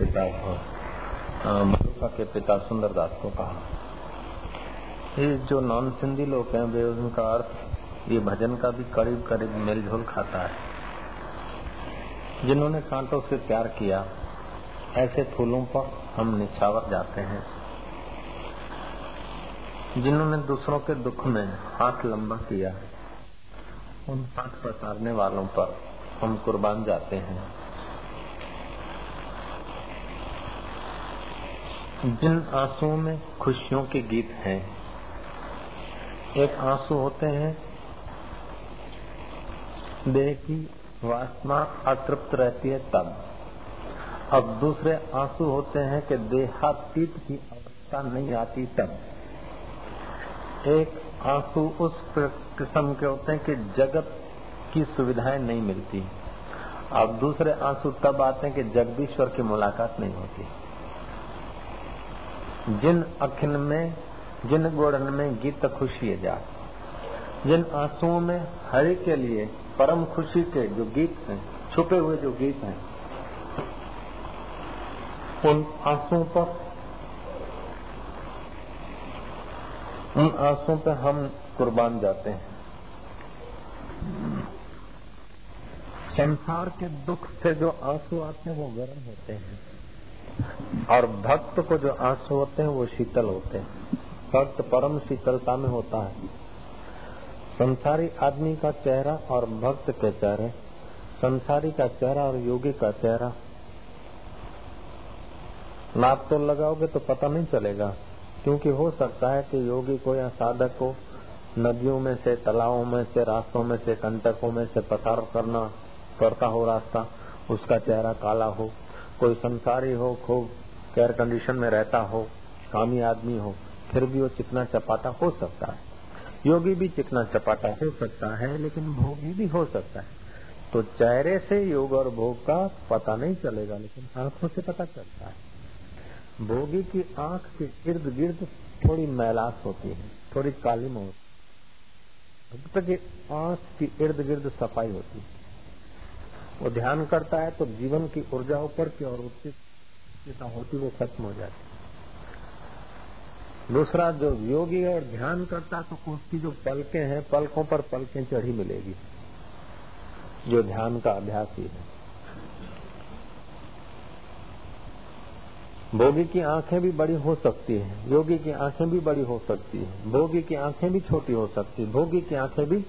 पिता मधुका के पिता सुंदरदास को कहा। ये जो नॉन सिंधी लोग हैं, वे उनका अर्थ, ये भजन का भी करीब करीब मेलझोल खाता है। जिन्होंने कांटों से प्यार किया, ऐसे फूलों पर हम निछावर जाते हैं। जिन्होंने दूसरों के दुख में हाथ लंबा किया, उन हाथ पसारने वालों पर हम कुर्बान जाते हैं। जिन आंसुओं में खुशियों के गीत हैं, एक आँसू होते हैं, देह की वासना अतृप्त रहती है तब। अब दूसरे आँसू होते हैं कि देहातीत की अवस्था नहीं आती तब। एक आँसू उस किस्म के होते हैं कि जगत की सुविधाएँ नहीं मिलती। अब दूसरे आँसू तब आते हैं कि जगदीश्वर की मुलाकात नहीं होती। जिन अखिन में, जिन गोड़न में गीत खुशी जा जिन आंसुओं में हरि के लिए परम खुशी के जो गीत हैं, छुपे हुए जो गीत हैं, उन आंसुओं पर, उन आंसुओं पर हम कुर्बान जाते हैं। संसार के दुख से जो आँसू आते हैं, वो गर्म होते हैं। और भक्त को जो आँसू होते हैं, वो शीतल होते हैं। भक्त परम शीतलता में होता है। संसारी आदमी का चेहरा और भक्त के चेहरे, संसारी का चेहरा और योगी का चेहरा। नाप तो लगाओगे तो पता नहीं चलेगा, क्योंकि हो सकता है कि योगी को या साधक को नदियों में से, तालाबों में से, रास्तों में से कंटकों में से पसार करना, करता हो रास्ता, उसका चेहरा काला हो। कोई संसारी हो खूब केयर कंडीशन में रहता हो, कामी आदमी हो, फिर भी वो चिकना चपाटा हो सकता है। योगी भी चिकना चपाटा हो सकता है, लेकिन भोगी भी हो सकता है। तो चेहरे से योग और भोग का पता नहीं चलेगा, लेकिन आँखों से पता चलता है। भोगी की आँख के इर्द गिर्द थोड़ी मैलास होती है, थोड़ी काली भक्त की आँख की इर्द गिर्द सफ़ाई होती है। वो ध्यान करता है तो जीवन की ऊर्जा ऊपर की और उत्तेजता होती वो खत्म हो जाती दूसरा जो योगी है, और ध्यान करता है तो उसकी जो पलकें हैं, पलकों पर पलकें चढ़ी मिलेगी। जो ध्यान का अभ्यास ही है। भोगी की आँखें भी बड़ी हो सकती हैं। योगी की आँखें भी बड़ी हो सकती हैं। भोगी की आँखें भी छोटी हो सकती है। भोगी की आँखें भी,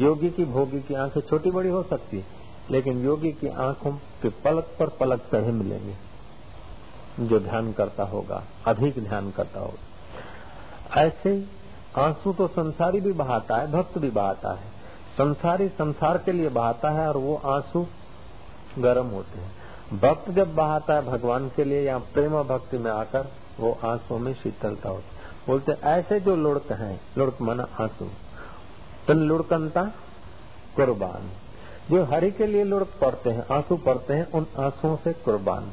योगी की, भोगी की आँखें छोटी बड़ी हो सकती है। लेकिन योगी की आँखों के पलक पर पलक चढ़े मिलेंगे। जो ध्यान करता होगा, अधिक ध्यान करता होगा। ऐसे आँसू तो संसारी भी बहाता है, भक्त भी बहाता है। संसारी संसार के लिए बहाता है और वो आँसू गर्म होते हैं। भक्त जब बहाता है भगवान के लिए या प्रेम भक्ति में आकर, वो आँसू में शीतलता होती बोलते ऐसे जो लुड़क हैं, लुड़क मना आँसू, तन लुड़कनता कुर्बान। जो हरि के लिए लुढ़क पड़ते हैं, आँसू पड़ते हैं, उन आंसुओं से कुर्बान।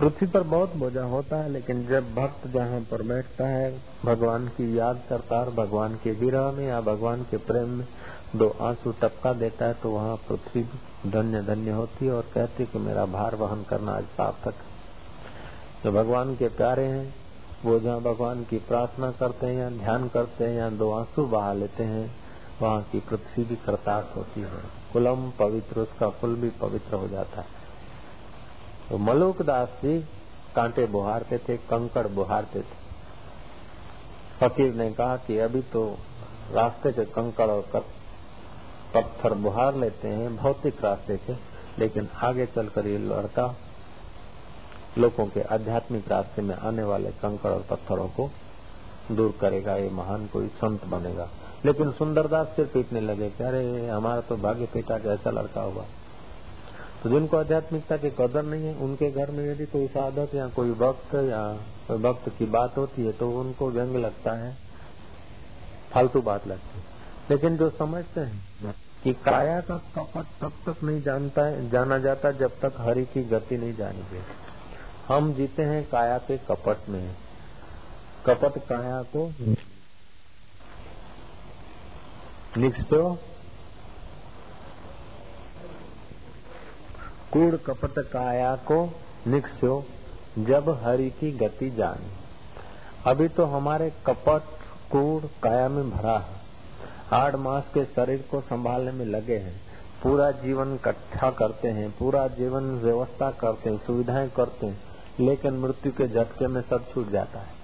पृथ्वी पर बहुत बोझा होता है, लेकिन जब भक्त जहाँ पर बैठता है, भगवान की याद करता है, भगवान के विरह में या भगवान के प्रेम में दो आँसू टपका देता है तो वहाँ पृथ्वी धन्य धन्य होती है और कहती कि मेरा भार वहन करना आज सार्थक जो भगवान के प्यारे हैं, वो जहाँ भगवान की प्रार्थना करते हैं या ध्यान करते हैं या दो आँसू बहा लेते हैं, वहाँ की पृथ्वी भी कृतार्थ होती है। कुलम पवित्र, उसका कुल भी पवित्र हो जाता है। तो मलुक दास जी कांटे बुहारते थे, कंकड़ बुहारते थे। फकीर ने कहा कि अभी तो रास्ते के कंकड़ और पत्थर बुहार लेते हैं, भौतिक रास्ते से लेकिन आगे चलकर ये लड़का लोगों के आध्यात्मिक रास्ते में आने वाले कंकड़ और पत्थरों को दूर करेगा, ये महान कोई संत बनेगा। लेकिन सुंदरदास सिर पीटने लगे कि अरे, हमारा तो भाग्य पीटा का ऐसा लड़का हुआ। तो जिनको आध्यात्मिकता की कदर नहीं है, उनके घर में यदि कोई साधक या कोई वक्त या कोई भक्त की बात होती है तो उनको व्यंग लगता है, फालतू बात लगती है। लेकिन जो समझते हैं कि काया का कपट तब तक नहीं जानता है, जाना जाता जब तक हरि की गति नहीं जानी गई हम जीते हैं काया के कपट में। कपट काया को लिखते कूड़ कपट काया को निक्षो जब हरि की गति जानी। अभी तो हमारे कपट, कूड़, काया में भरा है। आठ मास के शरीर को संभालने में लगे हैं। पूरा जीवन इकट्ठा करते हैं, पूरा जीवन व्यवस्था करते हैं, सुविधाएँ करते हैं, लेकिन मृत्यु के झटके में सब छूट जाता है।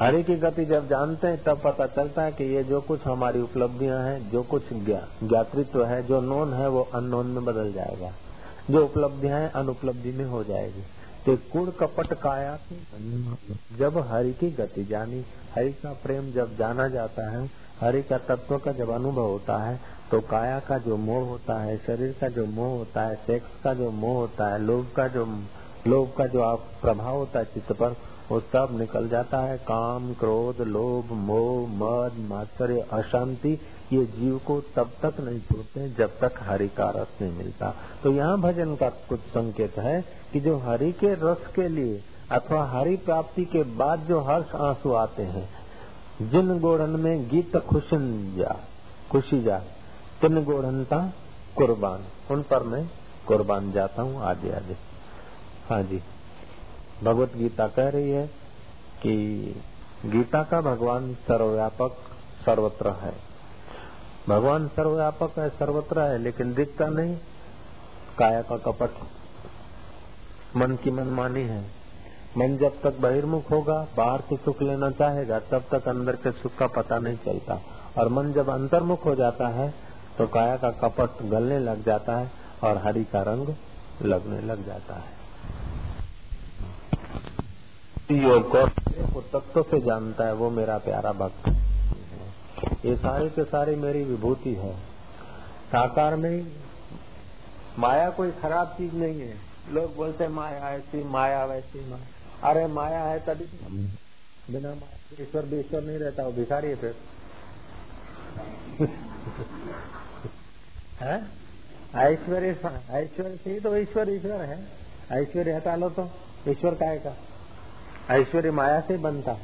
हरि की गति जब जानते हैं, तब पता चलता है कि ये जो कुछ हमारी उपलब्धियाँ हैं, जो कुछ ज्ञातृत्व है, जो नोन है, वो अननोन में बदल जाएगा। जो उपलब्धियाँ हैं, अनुपलब्धि में हो जाएगी। तो कुड़ कपट काया जब हरि की गति जानी, हरि का प्रेम जब जाना जाता है, हरि का तत्व का जब अनुभव होता है तो काया का जो मोह होता है, शरीर का जो मोह होता है, सेक्स का जो मोह होता है, लोभ का जो, लोभ का जो आप प्रभाव होता है चित्त पर वो सब निकल जाता है। काम, क्रोध, लोभ, मोह, मद, मात्सर्य, अशांति, ये जीव को तब तक नहीं छोड़ते जब तक हरि का रस नहीं मिलता। तो यहाँ भजन का कुछ संकेत है कि जो हरि के रस के लिए अथवा हरि प्राप्ति के बाद जो हर्ष आँसू आते हैं, जिन गोढ़न में गीत खुशन जा, खुशी जा, तिन गोढ़नता कुर्बान, उन पर मैं कुर्बान जाता हूँ आगे आगे। हाँ जी। भगवत गीता कह रही है कि गीता का भगवान सर्वव्यापक सर्वत्र है। भगवान सर्वव्यापक है, सर्वत्र है, लेकिन दिखता नहीं। काया का कपट मन की मनमानी है। मन जब तक बहिर्मुख होगा, बाहर से सुख लेना चाहेगा, तब तक अंदर के सुख का पता नहीं चलता। और मन जब अंतर्मुख हो जाता है तो काया का कपट गलने लग जाता है और हरि का रंग लगने लग जाता है। योग को वो तत्व से जानता है, वो मेरा प्यारा भक्त ये सारे के सारे मेरी विभूति है। साकार में माया कोई खराब चीज़ नहीं है। लोग बोलते माया ऐसी माया, वैसी माया। अरे, माया है तभी बिना माया ईश्वर भी ईश्वर नहीं रहता, वो भिखारी है फिर। ऐश्वर्य ऐश्वर्य से ही तो ईश्वर ईश्वर है। ऐश्वर्य हटा लो तो ईश्वर काय का? ऐश्वर्य माया से बनता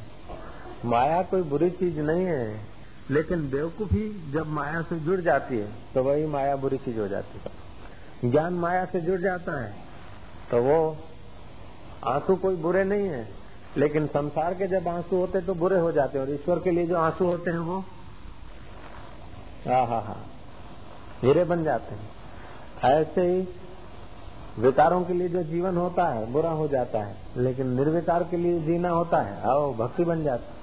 माया कोई बुरी चीज़ नहीं है, लेकिन बेवकूफ़ी जब माया से जुड़ जाती है तो वही माया बुरी चीज़ हो जाती है। ज्ञान माया से जुड़ जाता है तो वो आँसू कोई बुरे नहीं है, लेकिन संसार के जब आँसू होते तो बुरे हो जाते हैं, और ईश्वर के लिए जो आँसू होते हैं, वो हा हा हा हीरे बन जाते हैं। ऐसे ही विकारों के लिए जो जीवन होता है, बुरा हो जाता है, लेकिन निर्विकार के लिए जीना होता है, आओ, भक्ति बन जाता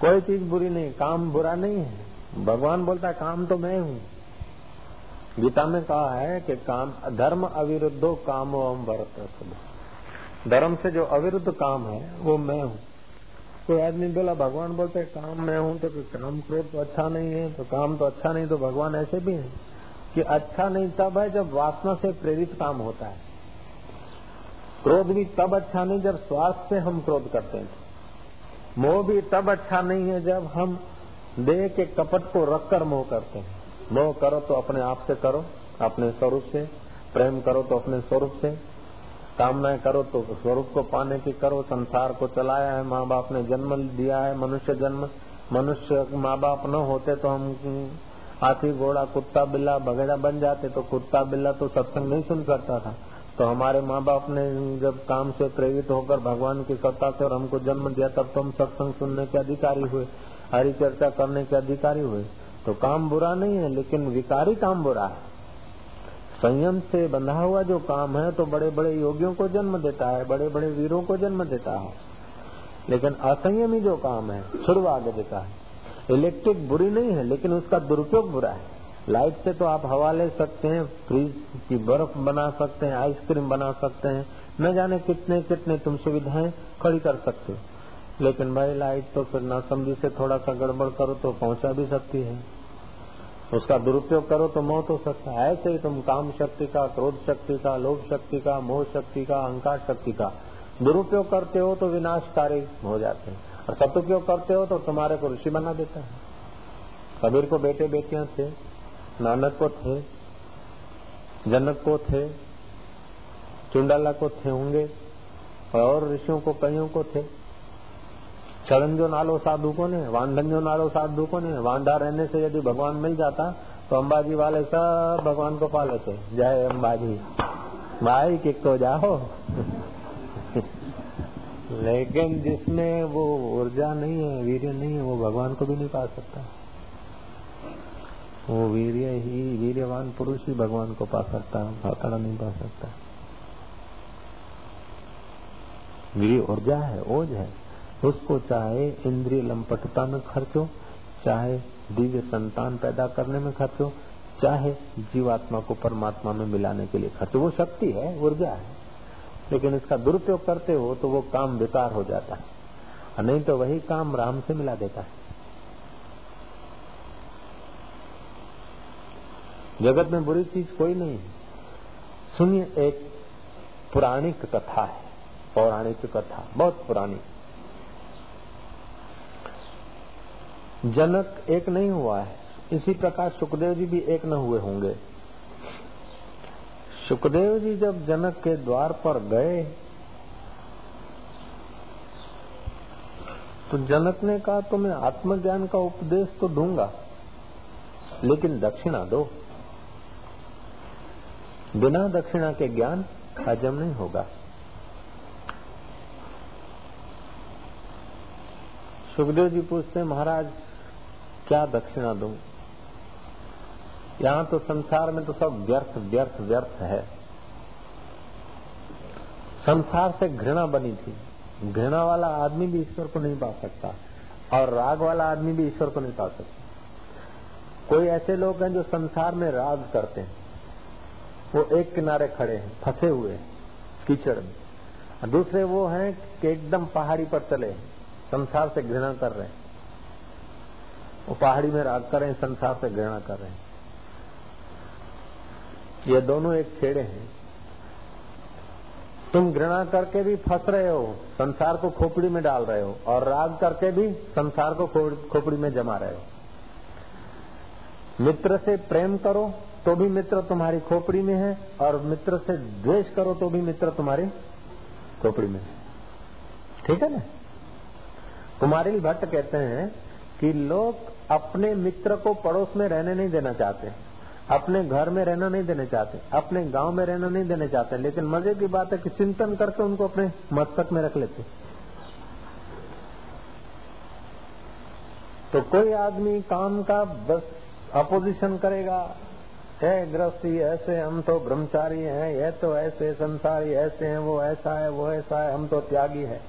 कोई चीज़ बुरी नहीं, काम बुरा नहीं है। भगवान बोलता है, काम तो मैं हूँ। गीता में कहा है कि काम, धर्म अविरुद्धो काम ओम भरत धर्म से जो अविरुद्ध काम है, वो मैं हूँ। कोई आदमी बोला, भगवान बोलते काम मैं हूँ तो काम क्रोध तो अच्छा नहीं है तो काम तो अच्छा नहीं तो भगवान ऐसे भी है। कि अच्छा नहीं तब है जब वासना से प्रेरित काम होता है। क्रोध भी तब अच्छा नहीं जब स्वास्थ्य से हम क्रोध करते हैं। मोह भी तब अच्छा नहीं है जब हम देह के कपट को रखकर मोह करते हैं। मोह करो तो अपने आप से करो, अपने स्वरूप से। प्रेम करो तो अपने स्वरूप से। कामनाएँ करो तो स्वरूप को पाने की करो। संसार को चलाया है, माँ बाप ने जन्म दिया है, मनुष्य जन्म, मनुष्य माँ बाप न होते तो हम हाथी, घोड़ा, कुत्ता, बिल्ला बगैरा बन जाते तो कुत्ता, बिल्ला तो सत्संग नहीं सुन सकता था। तो हमारे माँ बाप ने जब काम से प्रेरित होकर भगवान की सत्ता से और हमको जन्म दिया, तब तो हम सत्संग सुनने के अधिकारी हुए हरी चर्चा करने के अधिकारी हुए। तो काम बुरा नहीं है, लेकिन विकारी काम बुरा है। संयम से बंधा हुआ जो काम है तो बड़े बड़े योगियों को जन्म देता है बड़े बड़े वीरों को जन्म देता है। लेकिन असंयमी जो काम है आगे देता है। इलेक्ट्रिक बुरी नहीं है, लेकिन उसका दुरुपयोग बुरा है। लाइट से तो आप हवा ले सकते हैं फ्रिज की बर्फ़ बना सकते हैं आइसक्रीम बना सकते हैं। न जाने कितने कितने तुम सुविधाएँ खड़ी कर सकते हो। लेकिन भाई लाइट तो फिर नासमझी से थोड़ा सा गड़बड़ करो तो पहुँचा भी सकती है। उसका दुरुपयोग करो तो मौत हो सकता है। ऐसे ही तुम काम शक्ति का, क्रोध शक्ति का, लोभ शक्ति का, मोह शक्ति का, अहंकार शक्ति का दुरुपयोग करते हो तो विनाशकारी हो जाते हैं। और सदुपयोग करते हो? तो तुम्हारे को ऋषि बना देता है। कबीर को बेटे बेटियाँ थे, नानक को थे, जनक को थे, चुंडाला को थे होंगे, और ऋषियों को, कईयों को थे। चरण जो नालो साधु को ने वांधन जो नालो साधु को ने वांधा रहने से यदि भगवान मिल जाता तो अंबाजी वाले सब भगवान को पा लेते जय अंबाजी। भाई, किक तो जाओ। लेकिन जिसमें वो ऊर्जा नहीं है, वीर्य नहीं है, वो भगवान को भी नहीं पा सकता। वो वीर्य ही, वीर्यवान पुरुष ही भगवान को पा सकता है, भाकड़ा नहीं पा सकता। वीर्य ऊर्जा है, ओज है। उसको चाहे इंद्रिय लंपटता में खर्चो, चाहे दिव्य संतान पैदा करने में खर्चो, चाहे जीवात्मा को परमात्मा में मिलाने के लिए खर्चो। वो शक्ति है, ऊर्जा है। लेकिन इसका दुरुपयोग करते हो तो वो काम बेकार हो जाता है। नहीं तो वही काम राम से मिला देता है। जगत में बुरी चीज़ कोई नहीं है। सुनिए, एक पुराणिक कथा है। पौराणिक कथा, बहुत पुरानी। जनक एक नहीं हुआ है। इसी प्रकार सुखदेव जी भी एक न हुए होंगे। सुखदेव जी जब जनक के द्वार पर गए तो जनक ने कहा तो मैं आत्मज्ञान का उपदेश तो दूँगा, लेकिन दक्षिणा दो। बिना दक्षिणा के ज्ञान हजम नहीं होगा। सुखदेव जी पूछते महाराज, क्या दक्षिणा दूँ? यहाँ तो संसार में तो सब व्यर्थ व्यर्थ व्यर्थ है। संसार से घृणा बनी थी। घृणा वाला आदमी भी ईश्वर को नहीं पा सकता और राग वाला आदमी भी ईश्वर को नहीं पा सकता। कोई ऐसे लोग हैं जो संसार में राग करते हैं। वो एक किनारे खड़े हैं, फंसे हुए कीचड़ में। दूसरे वो हैं कि एकदम पहाड़ी पर चले संसार से घृणा कर रहे हैं। वो पहाड़ी में राग कर रहे हैं, संसार से घृणा कर रहे हैं। ये दोनों एक छेड़े हैं। तुम घृणा करके भी फंस रहे हो, संसार को खोपड़ी में डाल रहे हो, और राग करके भी संसार को खोपड़ी में जमा रहे हो। मित्र से प्रेम करो तो भी मित्र तुम्हारी खोपड़ी में है, और मित्र से द्वेष करो तो भी मित्र तुम्हारी खोपड़ी में है। ठीक है ना? कुमारिल भट्ट कहते हैं कि लोग अपने मित्र को पड़ोस में रहने नहीं देना चाहते। अपने घर में रहना नहीं देना चाहते, अपने गाँव में रहना नहीं देना चाहते, लेकिन मज़े की बात है कि चिंतन करके उनको अपने मस्तक में रख लेते। तो कोई आदमी काम का बस अपोजिशन करेगा, है गृहस्थी, ऐसे हम तो ब्रह्मचारी हैं, ये तो ऐसे संसारी, ऐसे हैं, वो ऐसा है, वो ऐसा है, हम तो त्यागी है।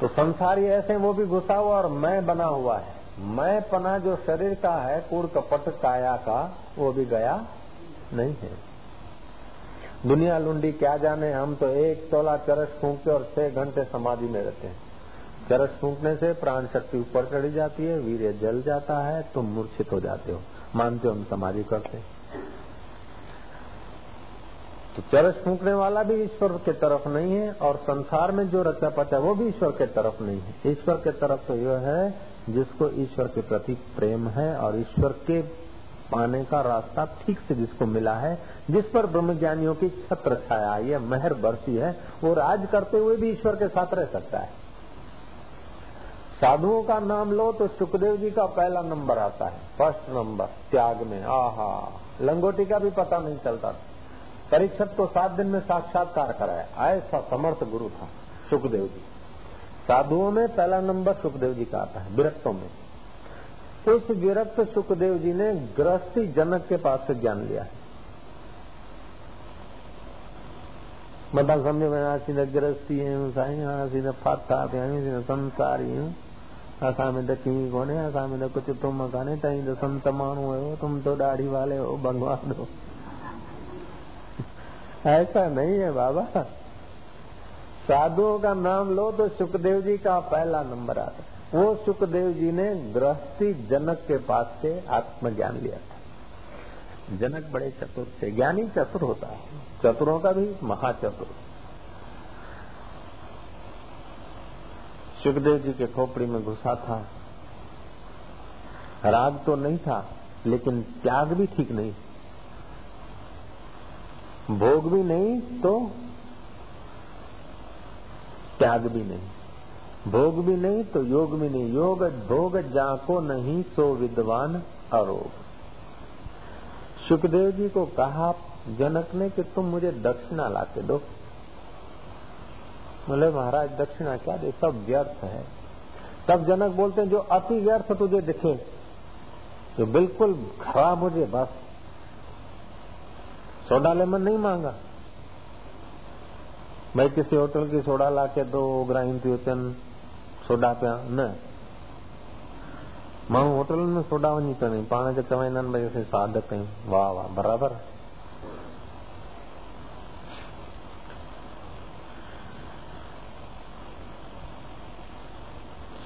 तो संसारी ऐसे वो भी घुसा हुआ और मैं बना हुआ है। मैं पना जो शरीर का है, कूड़ कपट काया का, वो भी गया नहीं है। दुनिया लुंडी क्या जाने, हम तो एक तोला चरस फूकते और छह घंटे समाधि में रहते हैं। चरस फूकने से प्राण शक्ति ऊपर चढ़ी जाती है, वीर्य जल जाता है, तुम मूर्छित हो जाते हो। मानते हो हम समाधि करते हैं। तो चरस फूकने वाला भी ईश्वर के तरफ़ नहीं है और संसार में जो रचा पचा वो भी ईश्वर के तरफ़ नहीं है। ईश्वर के तरफ़ तो यह है जिसको ईश्वर के प्रति प्रेम है और ईश्वर के पाने का रास्ता ठीक से जिसको मिला है, जिस पर ब्रह्म ज्ञानियों की छत्र छाया है मेहर बरसी है, वो राज करते हुए भी ईश्वर के साथ रह सकता है। साधुओं का नाम लो तो सुखदेव जी का पहला नंबर आता है, फ़र्स्ट नंबर, त्याग में, आहा, लंगोटी का भी पता नहीं चलता। परीक्षक को सात दिन में साक्षात्कार कराया, ऐसा समर्थ गुरु था सुखदेव जी। साधुओं में पहला नंबर सुखदेव जी का आता है विरक्तों में उस विरक्त सुखदेव जी ने गृहस्थी जनक के पास से ज्ञान लिया है બધા સમજો આસીને ગ્રસ્તી હું સાઈ આસીને ફાતા આસીને સંસારી હું सामे तो की कोने सामे तो कुछ तुम मकाने तई तो संत मानू हो तुम तो दाढ़ी वाले हो भगवान हो ऐसा नहीं है बाबा साधुओं का नाम लो तो सुखदेव जी का पहला नंबर आता वो सुखदेव जी ने गृहस्थी जनक के पास से आत्मज्ञान लिया था। जनक बड़े चतुर थे। ज्ञानी चतुर होता है। चतुरों का भी महाचतुर। सुखदेव जी के खोपड़ी में घुसा था। राग तो नहीं था, लेकिन त्याग भी ठीक नहीं। भोग भी नहीं तो त्याग भी नहीं। भोग भी नहीं तो योग भी नहीं। योग भोग जाको नहीं सो विद्वान आरोप सुखदेव जी को कहा, जनक ने कि तुम मुझे दक्षिणा लाके दो। बोले, महाराज, दक्षिणा क्या दे? सब व्यर्थ है। तब जनक बोलते हैं, जो अति व्यर्थ तुझे दिखे, जो बिल्कुल खराब हो जाए बस। सोडा लेमन नहीं मांगा। भाई, किसी होटल की सोडा ला के दो ग्राइन पियोचन सोडा पिया न। माण्हू होटल में सोडा वञी पियनि पाण खे चवाईंदा आहिनि भई, असीं कयूं। वाह वाह, बराबरि।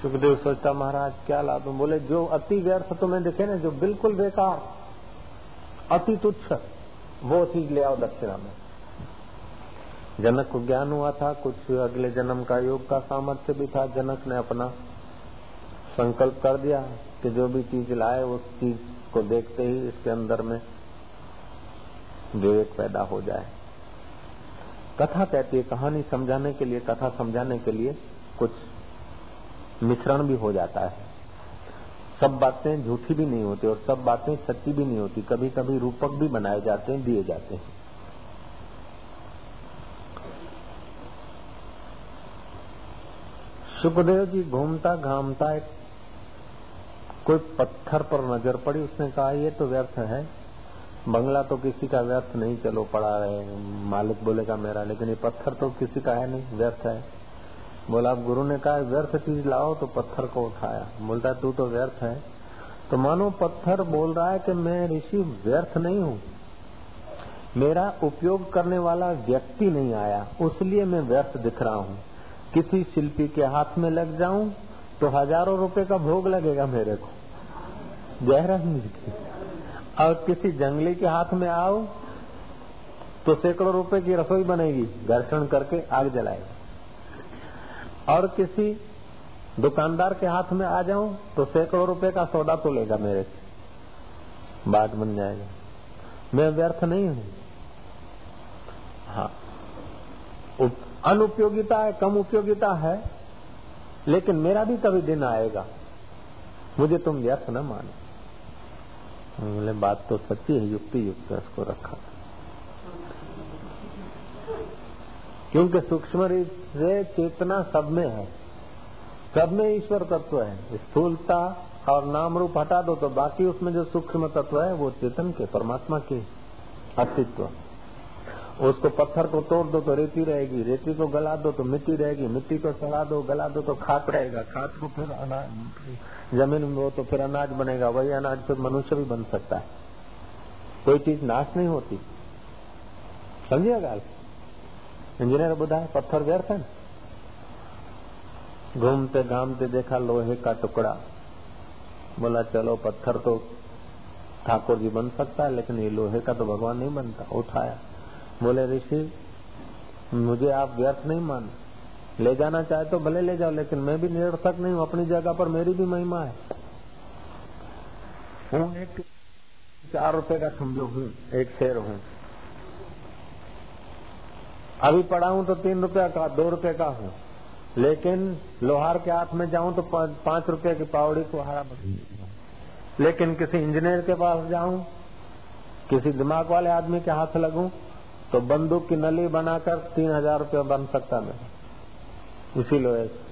सुखदेव सोचता महाराज, क्या ला लाभ बोले, जो अति व्यर्थ तुम्हें दिखे ना, जो बिल्कुल बेकार, अति तुच्छ, वो चीज़ ले आओ दक्षिणा में। जनक को ज्ञान हुआ था, कुछ अगले जन्म का योग का सामर्थ्य भी था, जनक ने अपना संकल्प कर दिया कि जो भी चीज़ लाए, उस चीज़ को देखते ही इसके अंदर में विवेक पैदा हो जाए। कथा कहती है, कहानी समझाने के लिए, कथा समझाने के लिए कुछ मिश्रण भी हो जाता है। सब बातें झूठी भी नहीं होती और सब बातें सच्ची भी नहीं होती कभी कभी रूपक भी बनाए जाते हैं, दिए जाते हैं। सुखदेव जी घूमता घामता एक कोई पत्थर पर नज़र पड़ी, उसने कहा, ये तो व्यर्थ है। बंगला तो किसी का व्यर्थ नहीं, चलो पड़ा रहे मालिक बोलेगा, मेरा, लेकिन ये पत्थर तो किसी का है नहीं, व्यर्थ है। बोला, अब गुरु ने कहा, व्यर्थ चीज़ लाओ तो पत्थर को उठाया। बोलता, तू तो व्यर्थ है। तो मानो पत्थर बोल रहा है कि मैं ऋषि व्यर्थ नहीं हूँ। मेरा उपयोग करने वाला व्यक्ति नहीं आया, उसलिए मैं व्यर्थ दिख रहा हूँ। किसी शिल्पी के हाथ में लग जाऊँ तो हज़ारों रुपए का भोग लगेगा मेरे को। जयराम जी की और किसी जंगली के हाथ में आओ तो सैकड़ों रुपए की रसोई बनेगी घर्षण करके आग जलाएगी। और किसी दुकानदार के हाथ में आ जाऊँ तो सैकड़ों रुपए का सौदा तो लेगा मेरे से। बात बन जाएगा। मैं व्यर्थ नहीं हूँ। हाँ अनुपयोगिता है, कम उपयोगिता है, लेकिन मेरा भी कभी दिन आएगा। मुझे तुम व्यर्थ न मानो। बोले, बात तो सच्ची है युक्ति युक्त उसको रखा क्योंकि सूक्ष्म से चेतना सब में है। सब में ईश्वर तत्व है। स्थूलता और नाम रूप हटा दो तो बाकी उसमें जो सूक्ष्म तत्व है, वो चेतन के, परमात्मा के अस्तित्व। उसको पत्थर को तोड़ दो तो रेती रहेगी, रेती को गला दो तो मिट्टी रहेगी, मिट्टी को सड़ा दो, गला दो तो खाद रहेगा, खाद को फिर अनाज, ज़मीन में हो तो फिर अनाज बनेगा, वही अनाज फिर मनुष्य भी बन सकता है। कोई चीज़ नाश नहीं होती। समझिए गाल इंजीनियर बुधाए पत्थर व्यर्थ है। घूमते घामते देखा लोहे का टुकड़ा। बोला, चलो, पत्थर तो ठाकुर जी बन सकता है, लेकिन ये लोहे का तो भगवान नहीं बनता। उठाया। बोले, ऋषि, मुझे आप व्यर्थ नहीं मान। ले जाना चाहे तो भले ले जाओ, लेकिन मैं भी निरर्थक नहीं हूँ। अपनी जगह पर मेरी भी महिमा है। हूँ, एक चार रुपए का समझो हूँ, एक शेर हूँ। अभी पड़ा हूँ तो तीन रुपया का, दो रुपए का हूँ। लेकिन लोहार के हाथ में जाऊँ तो पाँच रुपए की पावड़ी को हरा लेकिन किसी इंजीनियर के पास जाऊँ, किसी दिमाग वाले आदमी के हाथ लगूं तो बंदूक की नली बनाकर तीन हज़ार रुपये बन सकता मैं। उसी लोहे से।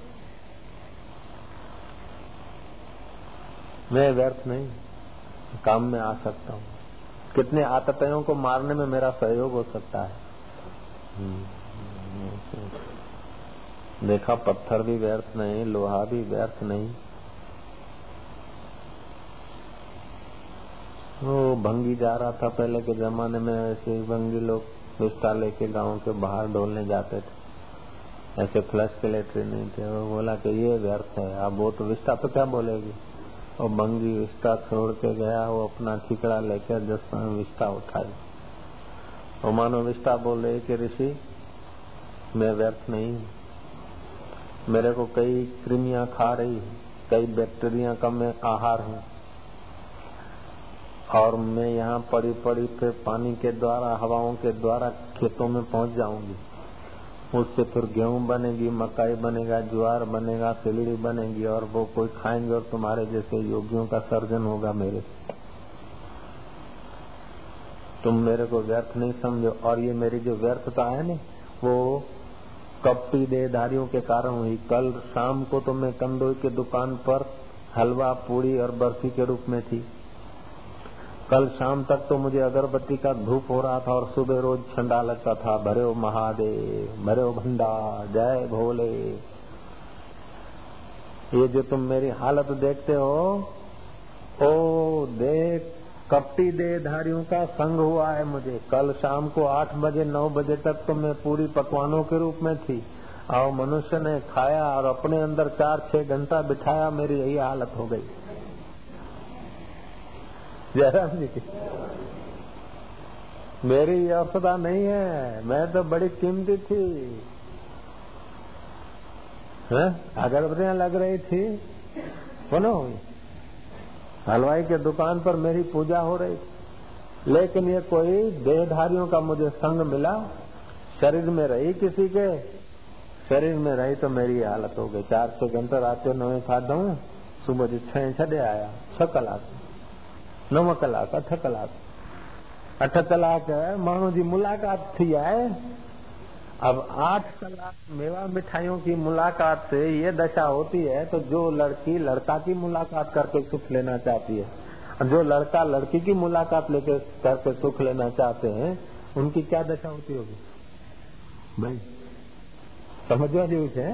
मैं व्यर्थ नहीं। काम में आ सकता हूँ। कितने आततयों को मारने में मेरा सहयोग हो सकता है? हम्म। देखा, पत्थर भी व्यर्थ नहीं, लोहा भी व्यर्थ नहीं। वो भंगी जा रहा था पहले के जमाने में, ऐसे भंगी लोग। विस्टा लेके गाँव के बाहर ढोलने जाते थे। ऐसे फ्लश के लेटरी नहीं थे। वो बोला कि ये व्यर्थ है। अब वो तो विस्टा तो क्या बोलेगी? और बंगी विस्टा छोड़ के गया, वो अपना ठिकड़ा लेकर दस विस्टा उठाई और मानो विष्टा बोल रहे कि ऋषि, मैं व्यर्थ नहीं मेरे को कई कृमियाँ खा रही कई बैक्टीरिया का मैं आहार हूँ। और मैं यहाँ पड़ी पड़ी फिर पानी के द्वारा, हवाओं के द्वारा खेतों में पहुँच जाऊँगी। उससे फिर गेहूँ बनेगी, मकाई बनेगा, ज्वार बनेगा सिलड़ी बनेगी और वो कोई खाएँगे और तुम्हारे जैसे योगियों का सर्जन होगा मेरे। तुम मेरे को व्यर्थ नहीं समझो। और ये मेरी जो व्यर्थता है ना, वो कपटी देहधारियों के कारण हुई। कल शाम को तो मैं कंदोई के दुकान पर हलवा पूरी और बर्फ़ी के रूप में थी। कल शाम तक तो मुझे अगरबत्ती का धूप हो रहा था और सुबह रोज ठंडा लगता था, भरे महादेव, भरे भंडार जय भोले। ये जो तुम मेरी हालत देखते हो, ओ देख, कपटी देहधारियों का संग हुआ है मुझे। कल शाम को आठ बजे, नौ बजे तक तो मैं पूरी पकवानों के रूप में थी। और मनुष्य ने खाया और अपने अंदर चार, छह घंटा बिठाया, मेरी यही हालत हो गई। जयराम जी की। मेरी अवस्था नहीं है, मैं तो बड़ी कीमती थी। अगरबत्तियाँ लग रही थी, बोलो। हलवाई के दुकान पर मेरी पूजा हो रही थी। लेकिन ये कोई देहधारियों का मुझे संग मिला। शरीर में रही किसी के, शरीर में रही तो मेरी हालत हो गई। चार छह घंटे रात जो नवे खाधा हूँ सुबह जो छह छॾे आया छह कलाक नव कलाक, अठ कलाक। अठ कलाक माण्हू जी मुलाक़ात थी आहे अब आठ कलाक मेवा मिठाइयों की मुलाकात से ये दशा होती है तो जो लड़की, लड़का की मुलाकात करके सुख लेना चाहती है जो लड़का, लड़की की मुलाकात लेकर करके सुख लेना चाहते हैं, उनकी क्या दशा होती होगी? भाई समझवा जी उसे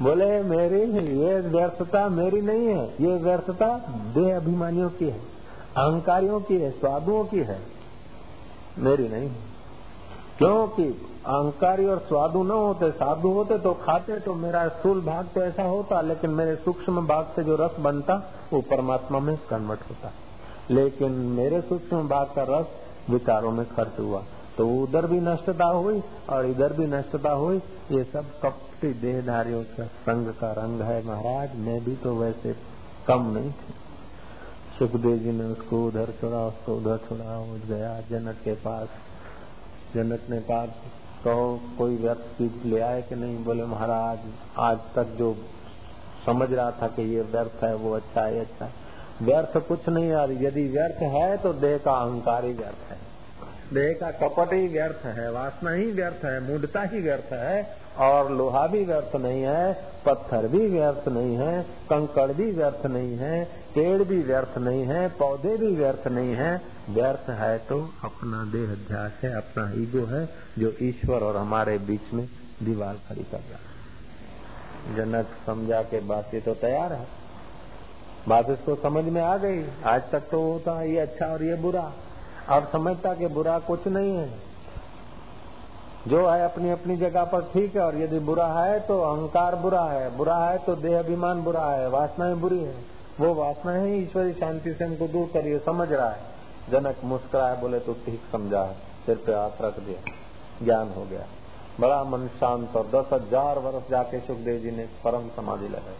बोले, मेरी, ये व्यर्थता मेरी नहीं है, ये व्यर्थता देह अभिमानियों की है। अहंकारियों की है, स्वादुओं की है। मेरी नहीं। क्योंकि अहंकारी और स्वादु न होते, साधु होते तो खाते तो मेरा स्थूल भाग तो ऐसा होता, लेकिन मेरे सूक्ष्म भाग से जो रस बनता, वो परमात्मा में कन्वर्ट होता। लेकिन मेरे सूक्ष्म भाग का रस विचारों में खर्च हुआ। तो उधर भी नष्टता हुई और इधर भी नष्टता हुई। ये सब कपटी देहधारियों का संग का रंग है महाराज। मैं भी तो वैसे कम नहीं थी। सुखदेव जी ने उसको उधर छोड़ा, उसको उधर छोड़ा वो गया जनक के पास। जनक ने कहा, कहो, कोई व्यर्थ ले आए कि नहीं? बोले, महाराज, आज तक जो समझ रहा था कि ये व्यर्थ है, वो अच्छा है अच्छा है। व्यर्थ कुछ नहीं यार, यदि व्यर्थ है तो देह का अहंकार ही व्यर्थ है। देह का कपट ही व्यर्थ है, वासना ही व्यर्थ है, मूढ़ता ही व्यर्थ है, और लोहा भी व्यर्थ नहीं है, पत्थर भी व्यर्थ नहीं है, कंकड़ भी व्यर्थ नहीं है पेड़ भी व्यर्थ नहीं है, पौधे भी व्यर्थ नहीं है। व्यर्थ है तो अपना देह अध्यास है, अपना ईगो है, जो ईश्वर और हमारे बीच में दीवार खड़ी कर रहा है। जनक समझा के बात तो तैयार है। बात इसको समझ में आ गई। आज तक तो होता ये अच्छा और ये बुरा। अब समझता कि बुरा कुछ नहीं है। जो है अपनी अपनी जगह पर ठीक है, और यदि बुरा है तो अहंकार बुरा है। बुरा है तो देह अभिमान बुरा है, वासनाएँ बुरी है। वो वासनाएँ ही ईश्वरी शांति से हमको दूर करिए समझ रहा है। जनक मुस्कुराए बोले तो ठीक समझा है सिर पे हाथ रख दिया ज्ञान हो गया। बड़ा मन शांत और दस हज़ार वर्ष जाके सुखदेव जी ने परम समाधि लगाई।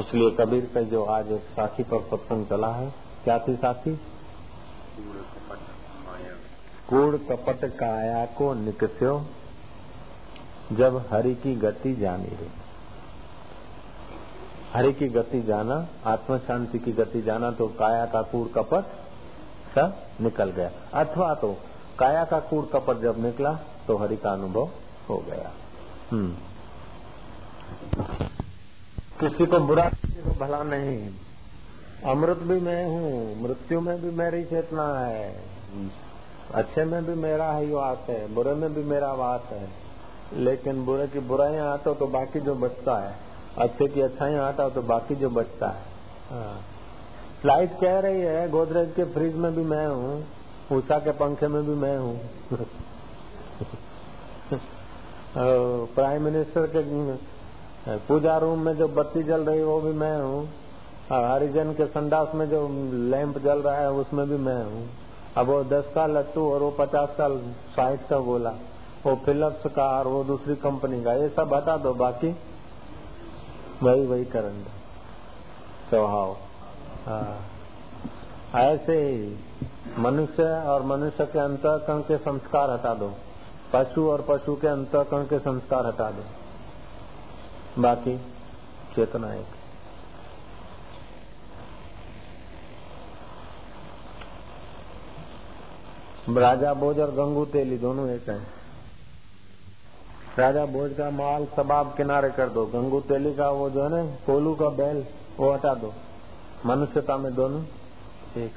इसलिए कबीर पे जो आज एक साखी पर सत्संग चला है क्या थी साखी कूड़ कपट काया को निकस्यो। जब हरि की गति जानी रे हरि की गति जाना आत्म शांति की गति जाना तो काया का कूड़ कपट सब निकल गया। अथवा तो काया का कूड़ कपट जब निकला तो हरि का अनुभव हो गया। हम्म। किसी को बुरा, किसी को भला नहीं। अमृत भी मैं हूँ, मृत्यु में भी मेरी चेतना है। अच्छे में भी मेरा ही वास है, बुरे में भी मेरा वास है। लेकिन बुरे की बुराइयाँ आतो तो बाकी जो बचता है। अच्छे की अच्छाइयाँ आता तो बाकी जो बचता है। हाँ। कह रही है गोदरेज के फ्रिज में भी मैं हूँ ऊषा के पंखे में भी मैं हूँ। प्राइम मिनिस्टर के पूजा रूम में जो बत्ती जल रही है वो भी मैं हूँ। हरिजन के संडास में जो लैंप जल रहा है उसमें भी मैं हूँ। अब वो दस का लट्टू और वो पचास का साइड का गोला वो फिलिप्स का और वो दूसरी कंपनी का, ये सब हटा दो, बाकी वही वही करेंगे स्वभाव हाँ। ऐसे ही मनुष्य और मनुष्य के अंतकरण के संस्कार हटा दो। पशु और पशु के अंतकरण के संस्कार हटा दो। बाकी चेतना एक। राजा बोझ और गंगू तेली दोनों एक हैं। राजा भोज का माल सब आप किनारे कर दो, गंगू तेली का वो जो है ना, कोलू का बैल, वो हटा दो। मनुष्यता में दोनों एक।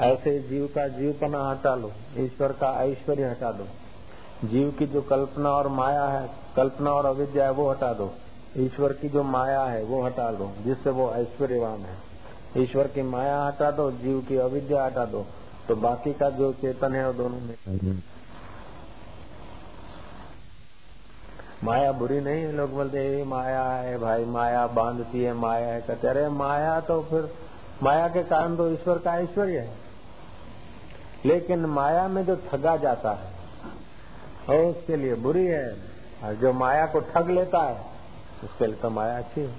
ऐसे जीव का जीवपना हटा लो, ईश्वर का ऐश्वर्य हटा दो। जीव की जो कल्पना और माया है, कल्पना और अविद्या है, वो हटा दो। ईश्वर की जो माया है, वो हटा दो, जिससे वो ऐश्वर्यवान है। ईश्वर की माया हटा दो, जीव की अविद्या हटा दो। तो बाकी का जो चेतन है, वो दोनों में माया बुरी नहीं है, लोग बोलते माया है भाई, माया बांधती है, माया है। कहते अरे माया तो फिर, माया के कारण तो ईश्वर का ऐश्वर्य है। लेकिन माया में जो ठगा जाता है, और उसके लिए बुरी है, और जो माया को ठग लेता है, उसके लिए तो माया अच्छी है।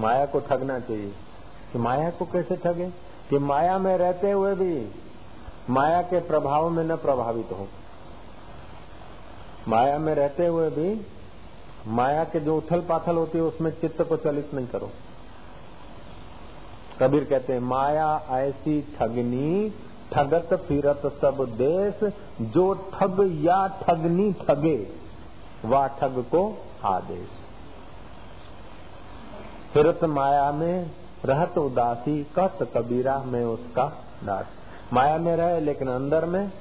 माया को ठगना चाहिए। कि माया को कैसे ठगे? कि माया में रहते हुए भी माया के प्रभाव में न प्रभावित हो। माया में रहते हुए भी माया के जो उथल पाथल होती है, उसमें चित्त को चलित नहीं करो। कबीर कहते हैं, माया ऐसी ठगनी, ठगत फिरत सब देश, जो ठग या ठगनी ठगे वा ठग को आदेश। फिरत माया में रहत उदासी कत कबीरा में उसका दास माया में रहे, लेकिन अंदर में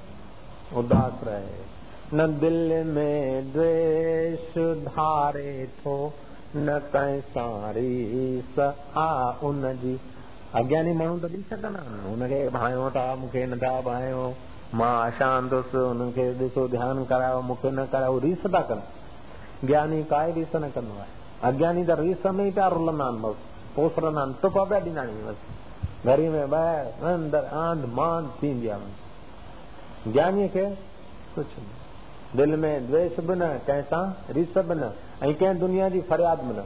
उदास रहे। न दिल में द्वेष धारे थो, न कहीं सारी स आ उन जी अज्ञानी माण्हू त ॾिसी सघंदा आहिनि हुनखे भायो था भायो। माँ अशांत हुयुसि हुनखे ॾिसो, ध्यानु करायो, मूंखे न करायो, रीस था कनि। ज्ञानी काई रीस न कंदो अज्ञानी त रीस में ई पिया रुलंदा आहिनि बसि, पोसरंदा आहिनि टुप पिया ॾींदा आहिनि बसि। घरी में ॿाहिरि, अंदरि आंध मांध थींदी आहे। ज्ञानीअ खे कुझु न। दिलि में द्वेष बि न कंहिंसां रीस बि न, ऐं दुनिया जी फरियाद बि न।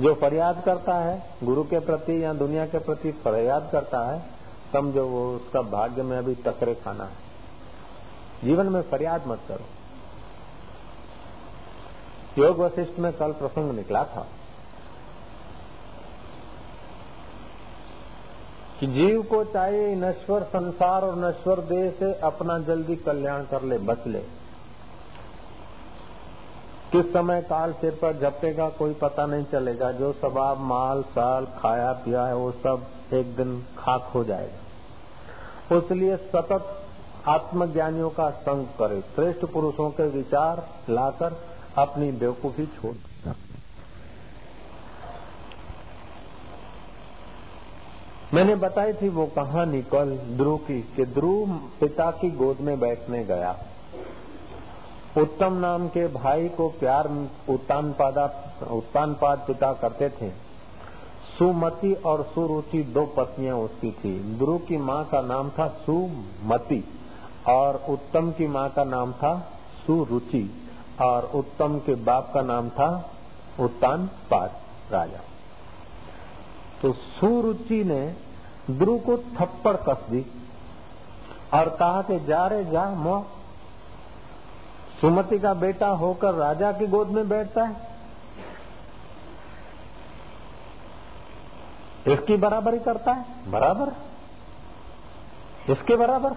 जो फरियाद करता है, गुरु के प्रति या दुनिया के प्रति फरियाद करता है समझो वो उसका भाग्य में अभी टकरे खाना है। जीवन में फरियाद मत करो। योग वशिष्ठ में कल प्रसंग निकला था। कि जीव को चाहिए नश्वर संसार और नश्वर देह से अपना जल्दी कल्याण कर ले, बच ले। किस समय काल सिर पर झपटेगा कोई पता नहीं चलेगा। जो सबाब माल, साल, खाया, पिया है, वो सब एक दिन खाक हो जाएगा। इसलिए सतत आत्मज्ञानियों का संग करे। श्रेष्ठ पुरुषों के विचार लाकर अपनी बेवकूफ़ी छोड़ मैंने बताई थी वो कहानी कल ध्रुव की, कि ध्रुव पिता की गोद में बैठने गया। उत्तम नाम के भाई को प्यार उत्तान उत्तानपाद पिता करते थे। सुमति और सुरुचि दो पत्नियाँ उसकी थी। ध्रुव की माँ का नाम था सुमति और उत्तम की माँ का नाम था सुरुचि और उत्तम के बाप का नाम था उत्तान पाद राजा। तो सुरुचि ने ध्रुव को थप्पड़ कस दी और कहा कि जा रे जा मोह सुमति का बेटा होकर राजा की गोद में बैठता है। इसकी बराबरी करता है। बराबर? इसके बराबर।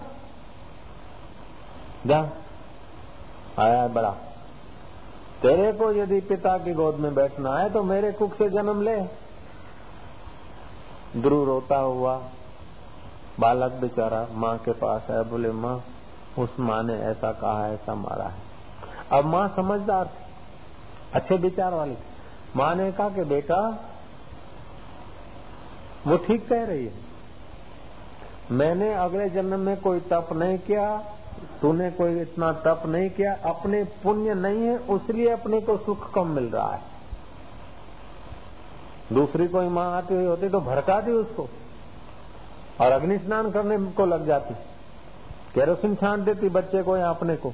जा। आया है बड़ा। तेरे को यदि पिता की गोद में बैठना है तो मेरे कुक से जन्म ले। ध्रुव रोता हुआ। बालक बेचारा माँ के पास है बोले, माँ, उस माँ ने ऐसा कहा, ऐसा मारा है। अब माँ समझदार थी, अच्छे विचार वाली माँ ने कहा कि, बेटा, वो ठीक कह रही है। मैंने अगले जन्म में कोई तप नहीं किया, तूने कोई इतना तप नहीं किया, अपने पुण्य नहीं है, उसलिए अपने को सुख कम मिल रहा है। दूसरी कोई माँ आती हुई होती तो भड़काती उसको। और अग्नि स्नान करने को लग जाती। केरोसिन छांट देती बच्चे को या अपने को।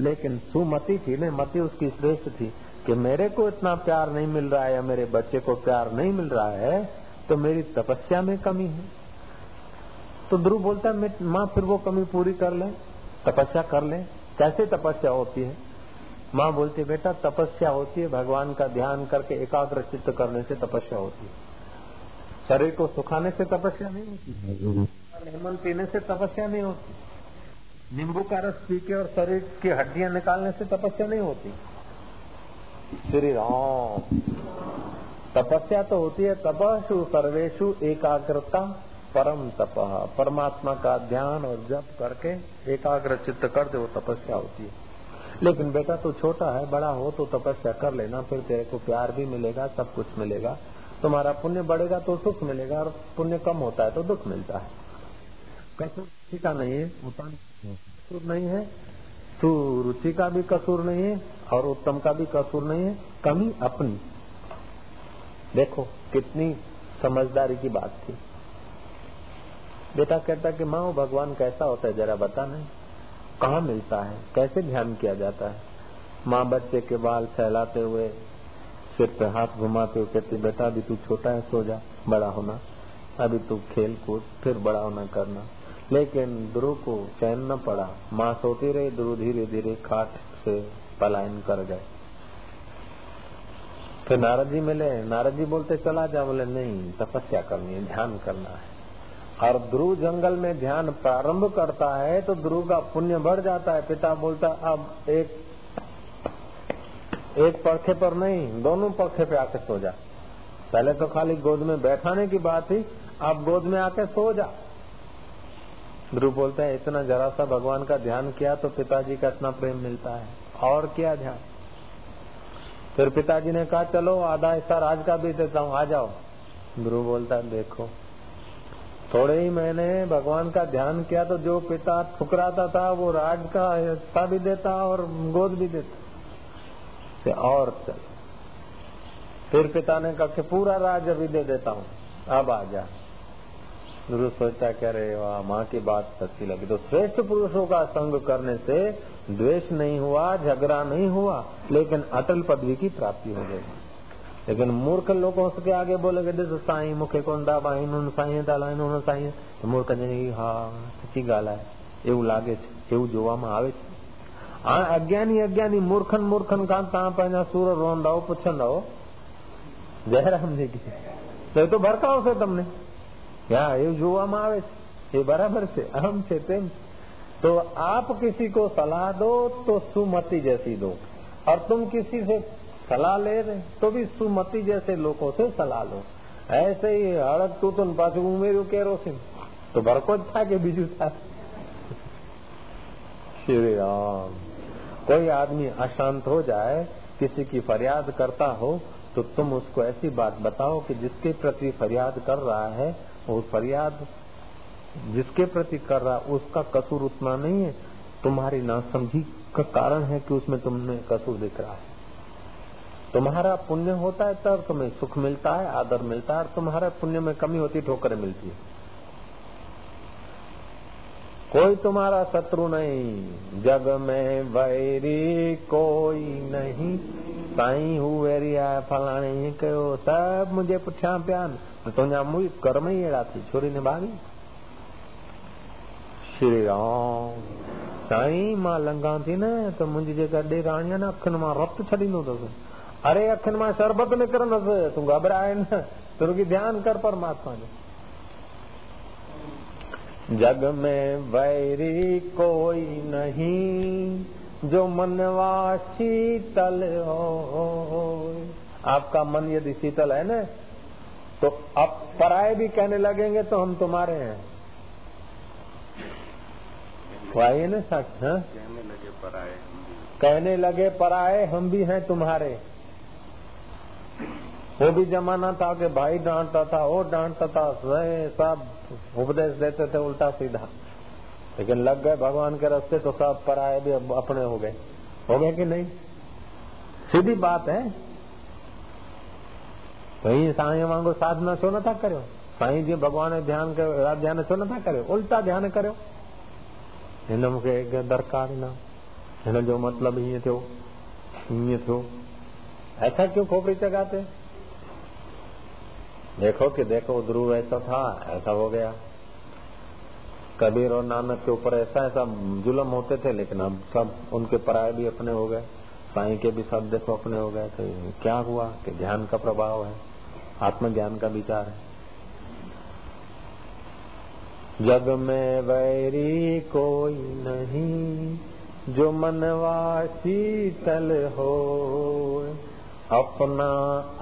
लेकिन सुमति थी ना मति उसकी श्रेष्ठ थी कि मेरे को इतना प्यार नहीं मिल रहा है या मेरे बच्चे को प्यार नहीं मिल रहा है तो मेरी तपस्या में कमी है। तो ध्रुव बोलता है माँ, फिर वो कमी पूरी कर ले, तपस्या कर ले। कैसे तपस्या होती है? माँ बोलती बेटा, तपस्या होती है, भगवान का ध्यान करके एकाग्र चित्त करने से तपस्या होती है। शरीर को सुखाने से तपस्या नहीं होती। लेमन पीने से तपस्या नहीं होती। नींबू का रस पी के और शरीर की हड्डियाँ निकालने से तपस्या नहीं होती। श्री राम। तपस्या तो होती है तपस्ु सर्वेशु एकाग्रता, परम तप। परमात्मा का ध्यान और जप करके एकाग्र चित्त कर दे, वो तपस्या होती है। लेकिन बेटा तो छोटा है, बड़ा हो तो तपस्या कर लेना, फिर तेरे को प्यार भी मिलेगा, सब कुछ मिलेगा। तुम्हारा पुण्य बढ़ेगा तो सुख मिलेगा और पुण्य कम होता है तो दुख मिलता है। कसूर रुचि का नहीं है कसूर नहीं है। तू रुचि का भी कसूर नहीं है और उत्तम का भी कसूर नहीं है, कमी अपनी। देखो, कितनी समझदारी की बात थी। बेटा कहता कि माँ, भगवान कैसा होता है, जरा बता नहीं? कहाँ मिलता है? कैसे ध्यान किया जाता है? माँ बच्चे के बाल फैलाते हुए, सिर पे हाथ घुमाते हुए कहती, बेटा, अभी तू छोटा है, सो जा, बड़ा होना। अभी तू खेल कूद फिर बड़ा होना करना। लेकिन ध्रुव को चैन न पड़ा। माँ सोती रही ध्रुव धीरे धीरे खाट से पलायन कर गए। फिर नारद जी मिले। नारद जी बोलते, चला जा। बोले, नहीं, तपस्या करनी है, ध्यान करना है। और ध्रुव जंगल में ध्यान प्रारंभ करता है तो ध्रुव का पुण्य बढ़ जाता है। पिता बोलता, अब एक एक पड़खे पर नहीं, दोनों पड़खे पे आके सो जा। पहले तो खाली गोद में बैठाने की बात थी, अब गोद में आके सो जा। ध्रुव बोलते हैं, इतना जरा सा भगवान का ध्यान किया तो पिताजी का इतना प्रेम मिलता है। और क्या ध्यान? फिर पिताजी ने कहा, चलो, आधा हिस्सा राज का भी देता हूँ, आ जाओ। ध्रुव बोलता है, देखो थोड़े ही मैंने भगवान का ध्यान किया तो जो पिता ठुकराता था, वो राज का हिस्सा भी देता और गोद भी देता। से और चल। फिर पिता ने कहा कि पूरा राज अभी दे देता हूँ। अब आ जा। गुरु सोचता कह रहे वाह, माँ की बात सच्ची लगी। तो श्रेष्ठ पुरुषों का संग करने से द्वेष नहीं हुआ, झगड़ा नहीं हुआ, लेकिन अटल पदवी की प्राप्ति हो गई। लेकिन मूर्ख लोगों के आगे बोले बोलेगे ॾिस साईं मूंखे कोन था पाइनि हुन साईं था लाहिनि हुन साईं त तो मूर्ख चई हा सची ॻाल्हि आहे એવું લાગે છે એવું જોવામાં आवे છે हाणे अज्ञानी अज्ञानी, मूर्खनि मूर्खनि खां तव्हां पंहिंजा सूर रोंदव पुछंदव જયરામ જેકી તો તો ભરકાવશે તમને હા એવું જોવામાં આવે છે એ બરાબર છે આમ છે તેમ तो आप किसी को सलाह दो तो सुमति जैसी दो। और तुम किसी से सलाह ले रहे तो भी सुमति जैसे लोगों से सलाह लो। ऐसे ही हड़क तू तो पास उमेर केरोसिन तो भड़को था कि बीजू था? श्री राम। कोई आदमी अशांत हो जाए, किसी की फरियाद करता हो तो तुम उसको ऐसी बात बताओ कि जिसके प्रति फरियाद कर रहा है, वो फरियाद जिसके प्रति कर रहा, उसका कसूर उतना नहीं है। तुम्हारी नासमझी का कारण है कि उसमें तुमने कसूर दिख रहा है। तुम्हारा पुण्य होता है तब तुम्हें सुख मिलता है, आदर मिलता है, और तुम्हारे पुण्य में कमी होती, ठोकरें मिलती है। कोई तुम्हारा शत्रु नहीं, जग में वैरी कोई नहीं। साईं हू वैरी आहे फलाणे कयो सभु मुंहिंजे पुठियाँ पिया आहिनि तुंहिंजा मुंहुं कर्म ई अहिड़ा थी, छोरी निभागी श्री राम। साईं माँ लंघां थी न, त मुंहिंजी जेका ॾेराणी आहे न अखियुनि माँ रत छॾींदो अथसि। अरे अखियुनि माँ शरबत निकिरंदसि तूं घबराए न। तू रुगी ध्यानु कर परमात्मा जो। जग में वैरी कोई नहीं जो मनवा शीतल हो आपका मन यदि शीतल है ना तो अब पराए भी कहने लगेंगे तो हम तुम्हारे हैं। वाइए ना सच हाँ? कहने लगे पराए कहने लगे पराए हम भी हैं तुम्हारे। वो भी जमाना था कि भाई डांटता था, वो डांटता था सब उपदेश देते थे, उल्टा सीधा। लेकिन लग गए भगवान के रास्ते तो सब पराए भी अपने हो गए। हो गए कि नहीं? सीधी बात है। वही साईं वांगुरु साधना छो नथा करियो साईं जी भगवान ध्यान ध्यान छो नथा करियो उल्टा ध्यान करियो हिन मूंखे दरकार न। हिन जो मतिलबु हीअं थियो हीअं थियो ऐसा क्यों खोपड़ी चगाते? देखो कि देखो ध्रुव ऐसा था, ऐसा हो गया। कबीर और नानक के ऊपर ऐसा ऐसा जुलम होते थे, लेकिन अब सब उनके पराये भी अपने हो गए। साई के भी सब देखो अपने हो गए। तो क्या हुआ कि ध्यान का प्रभाव है, आत्मज्ञान का विचार है। जग में वैरी कोई नहीं, जो मनवासी तल हो अपना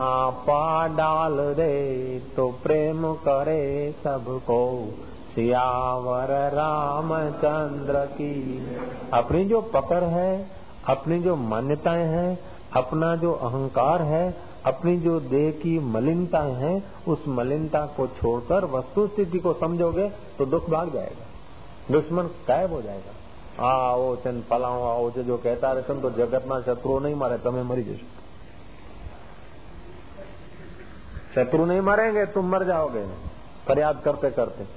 आपा डाल दे तो प्रेम करे सबको। सियावर रामचंद्र की। अपनी जो पकड़ है, अपनी जो मान्यताएँ हैं, अपना जो अहंकार है, अपनी जो देह की मलिनताएँ है, उस मलिनता को छोड़कर वस्तु स्थिति को समझोगे तो दुख भाग जाएगा। दुश्मन गायब हो जाएगा। आओ चंद पलाओ, आओ जो कहता रहे तो जगत ना शत्रु नहीं मारे તમે मरी जशो शत्रु नहीं मरेंगे तुम मर जाओगे फरियाद करते करते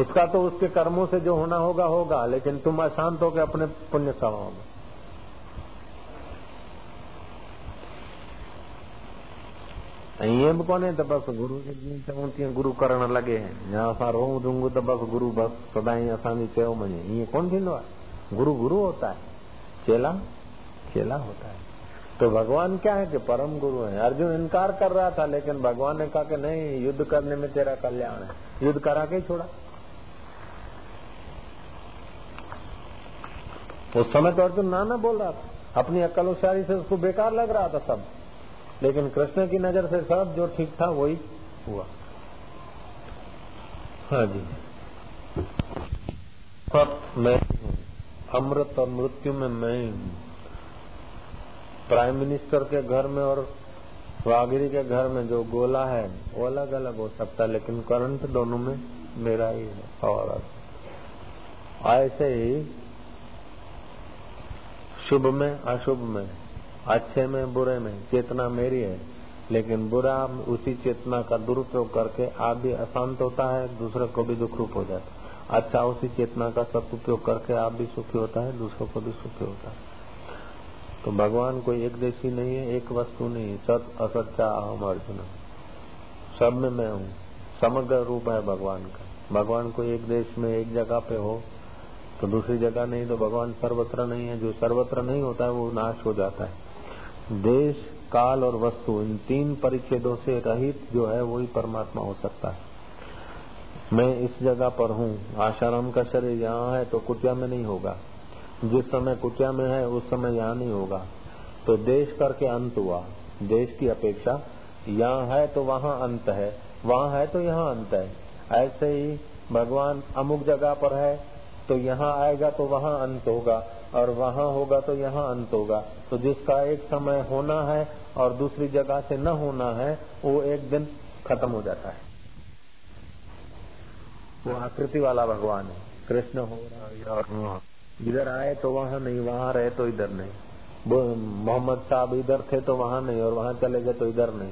उसका तो उसके कर्मों से जो होना होगा होगा लेकिन तुम अशांत होकर अपने पुण्य कमाओगे અહીંયા કોને તો બસ ગુરુ चऊं तीअं गुरु करण लॻे या असां रोऊं दूंगू तो बस गुरु बस सदाई असांजी चयो मञे ईअं कोन थींदो आहे गुरु गुरु होता है चेला चेला होता है तो भगवान क्या है कि परम गुरु है? अर्जुन इनकार कर रहा था, लेकिन भगवान ने कहा कि नहीं, युद्ध करने में तेरा कल्याण है। युद्ध करा के छोड़ा। उस समय तो अर्जुन नाना बोल रहा था। अपनी अक्ल होशियारी से उसको बेकार लग रहा था सब। लेकिन कृष्ण की नज़र से सब जो ठीक था, वही हुआ। हाँ जी। सब मैं अमृत और मृत्यु में मैं प्राइम मिनिस्टर के घर में और वागिरी के घर में जो गोला है, वो अलग अलग हो सकता है, लेकिन करंट दोनों में मेरा ही है, और ऐसे ही शुभ में, अशुभ में, अच्छे में, बुरे में, चेतना मेरी है, लेकिन बुरा उसी चेतना का दुरुपयोग करके आप भी अशांत होता है, दूसरे को भी दुख रूप हो जाता है। अच्छा उसी चेतना का सदुपयोग करके आप भी सुखी होता है, दूसरों को भी सुखी होता है। तो भगवान कोई एक देशी नहीं है, एक वस्तु नहीं सत असत्या अहम अर्जुन। सब में मैं हूँ, समग्र रूप है भगवान का। भगवान कोई एक देश में एक जगह पे हो तो दूसरी जगह नहीं तो भगवान सर्वत्र नहीं है। जो सर्वत्र नहीं होता है, वो नाश हो जाता है। देश, काल और वस्तु, इन तीन परिच्छेदों से रहित जो है, वही परमात्मा हो सकता है। मैं इस जगह पर हूँ, आशाराम का शरीर यहाँ है तो कुटिया में नहीं होगा। जिस समय कुटिया में है, उस समय यहाँ नहीं होगा। तो देश करके अंत हुआ। देश की अपेक्षा यहाँ है तो वहाँ अंत है। वहाँ है तो यहाँ अंत है। ऐसे ही भगवान अमुक जगह पर है तो यहाँ आएगा तो वहाँ अंत होगा, और वहाँ होगा तो यहाँ अंत होगा। तो जिसका एक समय होना है और दूसरी जगह से न होना है, वो एक दिन खत्म हो जाता है। वो आकृति वाला भगवान है। कृष्ण हो रहा है इधर आए तो वहाँ नहीं, वहाँ रहे तो इधर नहीं। मोहम्मद साहब इधर थे तो वहाँ नहीं, और वहाँ चले गए तो इधर नहीं।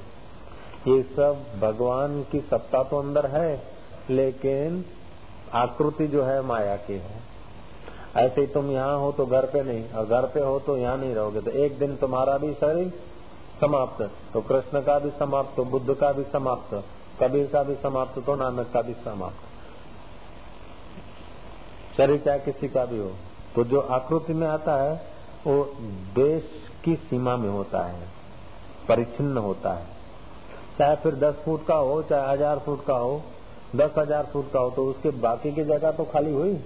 ये सब भगवान की सत्ता तो अंदर है, लेकिन आकृति जो है माया की है। ऐसे ही तुम यहाँ हो तो घर पे नहीं, और घर पे हो तो यहाँ नहीं रहोगे। तो एक दिन तुम्हारा भी शरीर समाप्त तो कृष्ण का भी समाप्त तो बुद्ध का भी समाप्त, कबीर का भी समाप्त तो नानक का भी समाप्त। शरीर चाहे किसी का भी हो। तो जो आकृति में आता है, वो देश की सीमा में होता है, परिच्छिन्न होता है। चाहे फिर दस फुट का हो, चाहे हज़ार फुट का हो, दस हज़ार फुट का हो तो उसके बाकी की जगह तो खाली हुई।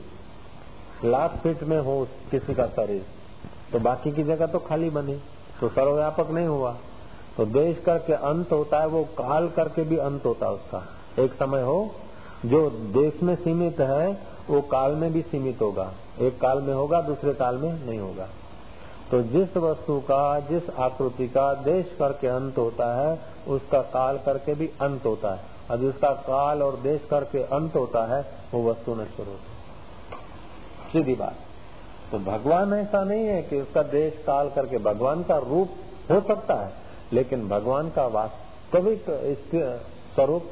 लाख फीट में हो किसी का शरीर तो बाकी की जगह तो खाली बनी तो सर्वव्यापक नहीं हुआ। तो देश करके अंत होता है, वो काल करके भी अंत होता है उसका। एक समय हो, जो देश में सीमित है वो काल में भी सीमित होगा। एक काल में होगा, दूसरे काल में नहीं होगा। तो जिस वस्तु का, जिस आकृति का देश करके अंत होता है, उसका काल करके भी अंत होता है। और जिसका काल और देश करके अंत होता है, वो वस्तु नश्वर होती। सीधी बात। तो भगवान ऐसा नहीं है कि उसका देश काल करके भगवान का रूप हो सकता है, लेकिन भगवान का वास्तविक स्वरूप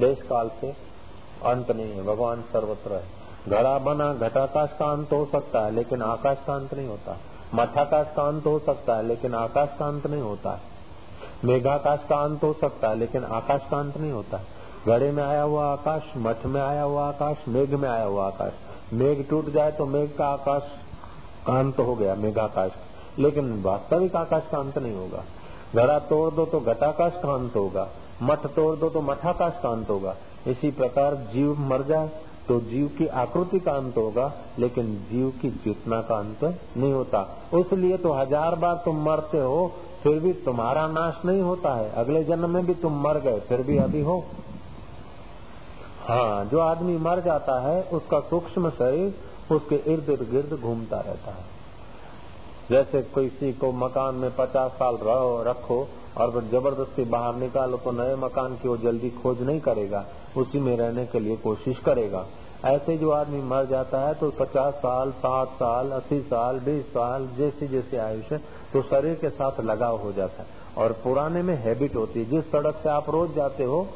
देश काल से अंत नहीं है, भगवान सर्वत्र है। घड़ा बना घटाकाश का अंत हो सकता है, लेकिन आकाश अंत नहीं होता। मठाकाश का अंत हो सकता है, लेकिन आकाश का अंत नहीं होता। है मेघाकाश का अंत हो सकता है, लेकिन आकाश अंत नहीं होता। घड़े में आया हुआ आकाश, मठ में आया हुआ आकाश, मेघ में आया हुआ आकाश। मेघ टूट जाए तो मेघ का आकाश अंत हो गया मेघाकाश लेकिन वास्तविक आकाश का अंत नहीं होगा। घड़ा तोड़ दो तो घटाकाश का होगा। मठ तोड़ दो तो मठाकाश का होगा। इसी प्रकार जीव मर जाए तो जीव की आकृति का अंत होगा, लेकिन जीव की चेतना का अंत नहीं होता। उसलिए तो हज़ार बार तुम मरते हो, फिर भी तुम्हारा नाश नहीं होता है। अगले जन्म में भी तुम मर गए, फिर भी अभी हो। हाँ जो आदमी मर जाता है, उसका सूक्ष्म शरीर उसके इर्द गिर्द घूमता रहता है। जैसे किसी को मकान में पचास साल रहो, रखो और फिर ज़बरदस्ती बाहर निकालो तो नए मकान की वो जल्दी खोज नहीं करेगा, उसी में रहने के लिए कोशिश करेगा। ऐसे जो आदमी मर जाता है तो पचास साल, साठ साल, अस्सी साल, बीस साल, जैसे जैसे आयुष्य तो शरीर के साथ लगाव हो जाता है। और पुराने में हैबिट होती है, जिस सड़क से आप रोज जाते हो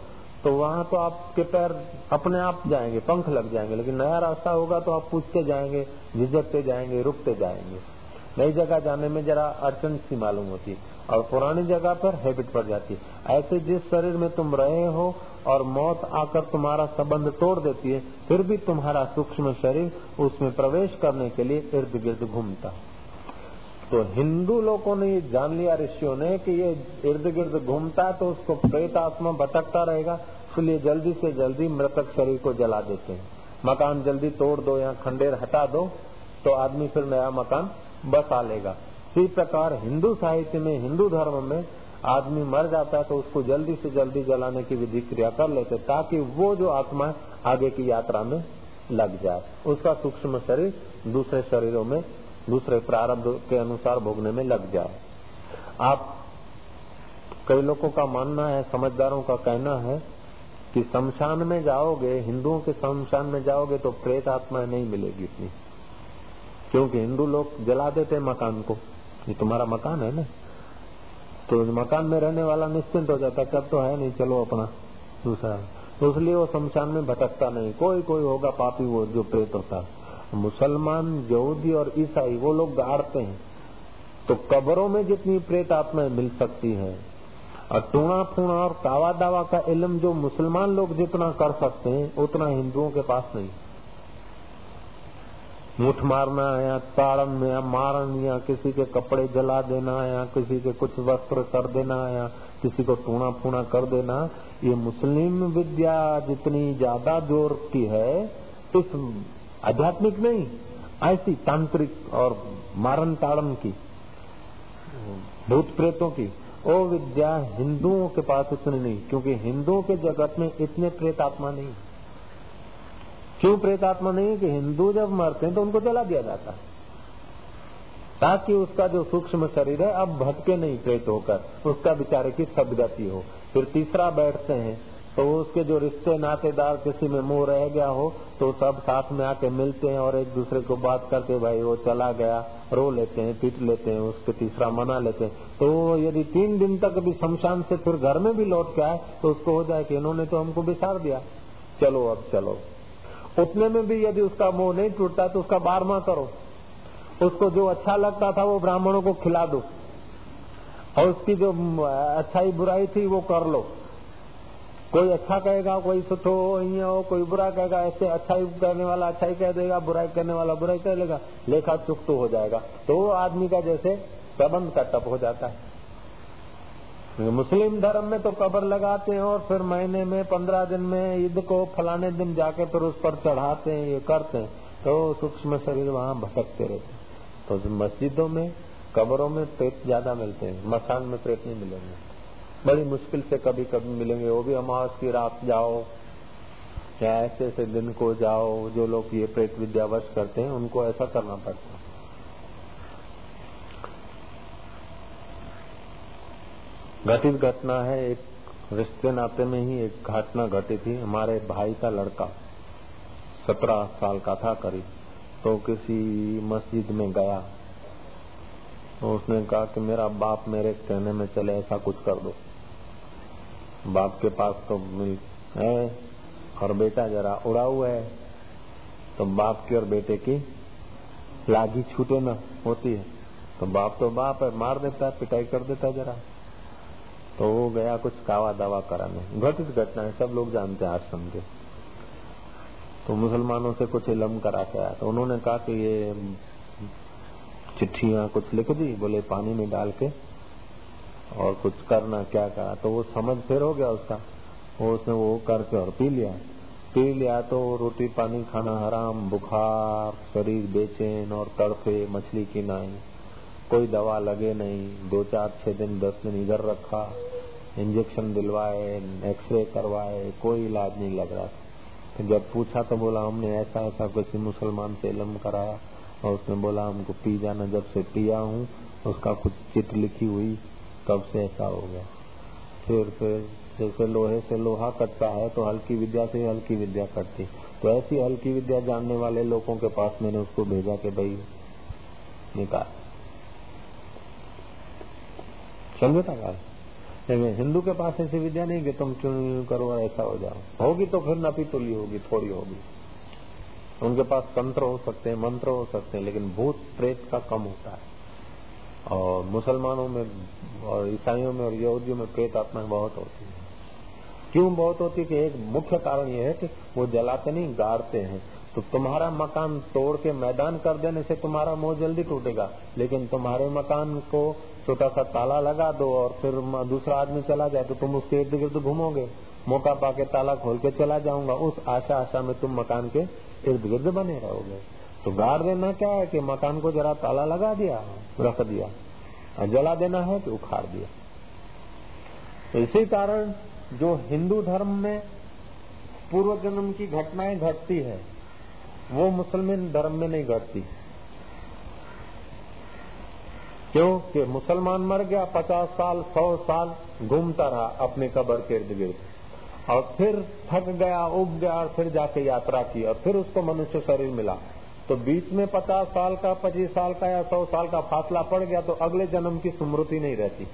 तो वहाँ तो आपके पैर अपने आप जाएँगे, पंख लग जाएँगे, लेकिन नया रास्ता होगा तो आप पूछते जाएँगे, झिझकते जाएँगे, रुकते जाएँगे। नई जगह जाने में जरा अड़चन सी मालूम होती है। और पुरानी जगह पर हैबिट पड़ जाती है। ऐसे जिस शरीर में तुम रहे हो और मौत आकर तुम्हारा संबंध तोड़ देती है, फिर भी तुम्हारा सूक्ष्म शरीर उसमें प्रवेश करने के लिए इर्द गिर्द घूमता तो हिंदू लोगों ने ये जान लिया, ऋषियों ने, कि ये इर्द गिर्द घूमता है तो उसको प्रेत आत्मा भटकता रहेगा, इसलिए जल्दी से जल्दी मृतक शरीर को जला देते हैं। मकान जल्दी तोड़ दो या खंडेर हटा दो तो आदमी फिर नया मकान बसा लेगा। इसी प्रकार हिंदू साहित्य में, हिंदू धर्म में आदमी मर जाता है तो उसको जल्दी से जल्दी जलाने की विधि क्रिया कर लेते ताकि वो जो आत्मा आगे की यात्रा में लग जाए। उसका सूक्ष्म शरीर दूसरे शरीरों में, दूसरे प्रारब्ध के अनुसार भोगने में लग जाए। आप, कई लोगों का मानना है, समझदारों का कहना है कि शमशान में जाओगे, हिंदुओं के शमशान में जाओगे तो प्रेत आत्मा नहीं मिलेगी इतनी क्योंकि हिंदू लोग जला देते मकान को। ये तुम्हारा मकान है ना? तो मकान में रहने वाला निश्चिंत हो जाता है, कब तो है नहीं, चलो अपना दूसरा। तो इसलिए वो शमशान में भटकता नहीं। कोई कोई होगा पापी वो जो प्रेत होता है। मुसलमान, यहूदी और ईसाई, वो लोग गाड़ते हैं। तो कब्रों में जितनी प्रेत आत्माएँ मिल सकती है, और टूणा फूणा और कावा दावा का इलम जो मुसलमान लोग जितना कर सकते हैं, उतना हिंदुओं के पास नहीं। मुठ मारना या ताड़न या मारन या किसी के कपड़े जला देना या किसी के कुछ वस्त्र कर देना या किसी को टूणा फूणा कर देना ये मुस्लिम विद्या जितनी ज़्यादा ज़ोर की है, इस आध्यात्मिक नहीं, ऐसी तांत्रिक और मारन ताड़न की, भूत प्रेतों की। वो विद्या, हिंदुओं के पास इतनी नहीं, क्योंकि हिंदुओं के जगत में इतने प्रेत आत्मा नहीं। है क्यों प्रेतात्मा नहीं है कि हिंदू जब मरते हैं तो उनको जला दिया जाता है? ताकि उसका जो सूक्ष्म शरीर है, अब भटके नहीं प्रेत होकर, उसका बेचारे की सदगति हो। फिर तीसरा बैठते हैं तो उसके जो रिश्ते, नातेदार किसी में मुँह रह गया हो तो सब साथ में आके मिलते हैं और एक दूसरे को बात करते भाई वो चला गया, रो लेते हैं, पीट लेते हैं, उसके तीसरा मना लेते हैं। तो यदि तीन दिन तक भी शमशान से फिर घर में भी लौट के आए तो उसको हो जाए कि इन्होंने तो हमको बिसार दिया। चलो अब चलो। उतने में भी यदि उसका मोह नहीं टूटता तो उसका बारवा करो। उसको जो अच्छा लगता था वो ब्राह्मणों को खिला दो। और उसकी जो अच्छाई बुराई थी वो कर लो। कोई अच्छा कहेगा, कोई सुठो हो कोई बुरा कहेगा, ऐसे अच्छाई करने वाला अच्छाई कह देगा, बुराई करने वाला बुराई कह लेगा, लेखा चुक तो हो जाएगा। तो वो आदमी का जैसे प्रबंध का टप हो जाता है। मुस्लिम धर्म में तो कबर लगाते हैं और फिर महीने में, पंद्रह दिन में ईद को फलाने दिन जाके फिर उस पर चढ़ाते हैं, ये करते हैं। तो सूक्ष्म शरीर वहाँ भटकते रहते हैं। तो मस्जिदों में, कब्रों में प्रेत ज़्यादा मिलते हैं। मसान में प्रेत नहीं मिलेंगे। बड़ी मुश्किल से कभी कभी मिलेंगे। वो भी अमावस की रात जाओ, या ऐसे ऐसे दिन को जाओ, जो लोग ये प्रेत विद्यावश करते हैं, उनको ऐसा करना पड़ता है। घटित घटना है, एक रिश्ते नाते में ही एक घटना घटी थी। हमारे भाई का लड़का सत्रह साल का था करीब तो किसी मस्जिद में गया। तो उसने कहा कि मेरा बाप मेरे कहने में चले, ऐसा कुछ कर दो। बाप के पास तो मिल है, और बेटा जरा उड़ा हुआ है। तो बाप की और बेटे की लागी छूटे न होती है। तो बाप तो बाप है, मार देता है, पिटाई कर देता है जरा। तो वो गया, कुछ कावा दावा कराने घटित घटना है सब लोग जानते हैं आश्रम के। तो मुसलमानों से कुछ इलम करा के आया तो उन्होंने कहा कि ये चिट्ठिया कुछ लिख दी, बोले, पानी में डाल के और कुछ करना क्या कहा? तो वो समझ फिर हो गया उसका। वो उसने वो करके और पी लिया। पी लिया तो रोटी पानी खाना हराम, बुखार, शरीर बेचैन और तड़फे मछली की नाई। कोई दवा लगे नहीं, दो चार छह दिन, दस दिन इधर रखा। इंजेक्शन दिलवाए, एक्सरे करवाए, कोई इलाज नहीं लग रहा था। जब पूछा तो बोला, हमने ऐसा ऐसा किसी मुसलमान से इलम कराया और उसने बोला, हमको पी जाना, जब से पिया हूँ, उसका कुछ चिट लिखी हुई, तब से ऐसा हो गया। फिर फिर, जैसे लोहे से लोहा कटता है तो हल्की विद्या से हल्की विद्या कटती। तो ऐसी हल्की विद्या जानने वाले लोगों के पास मैंने उसको भेजा के भाई, निकाल। समझता का लेकिन हिंदू के पास ऐसी विद्या नहीं कि तुम क्यों करो, ऐसा हो जाओ। होगी तो फिर नपी तुली होगी, थोड़ी होगी। उनके पास तंत्र हो सकते हैं, मंत्र हो सकते हैं, लेकिन भूत प्रेत का कम होता है। और मुसलमानों में और ईसाइयों में और यहूदियों में प्रेत आत्माएँ बहुत होती है। क्यों बहुत होती है कि एक मुख्य कारण यह है कि वो जलाते नहीं गाड़ते हैं। तो तुम्हारा मकान तोड़ के मैदान कर देने से तुम्हारा मोह जल्दी टूटेगा, लेकिन तुम्हारे मकान को छोटा सा ताला लगा दो और फिर दूसरा आदमी चला जाए तो तुम उसके इर्द गिर्द घूमोगे। मौका पाके ताला खोल के चला जाऊँगा। उस आशा आशा में तुम मकान के इर्द गिर्द बने रहोगे। तो गाड़ देना क्या है कि मकान को जरा ताला लगा दिया, रख दिया। और जला देना है तो उखाड़ दिया। तो इसी कारण जो हिंदू धर्म में पूर्व जन्म की घटनाएँ घटती है, वो मुसलमान धर्म में नहीं घटती। क्यों कि मुसलमान मर गया, पचास साल, सौ साल घूमता रहा अपने कबर के इर्द गिर्द। और फिर थक गया उग गया और फिर जाके यात्रा की और फिर उसको मनुष्य शरीर मिला। तो बीच में पचास साल का, पच्चीस साल का या सौ साल का फासला पड़ गया तो अगले जन्म की स्मृति नहीं रहती।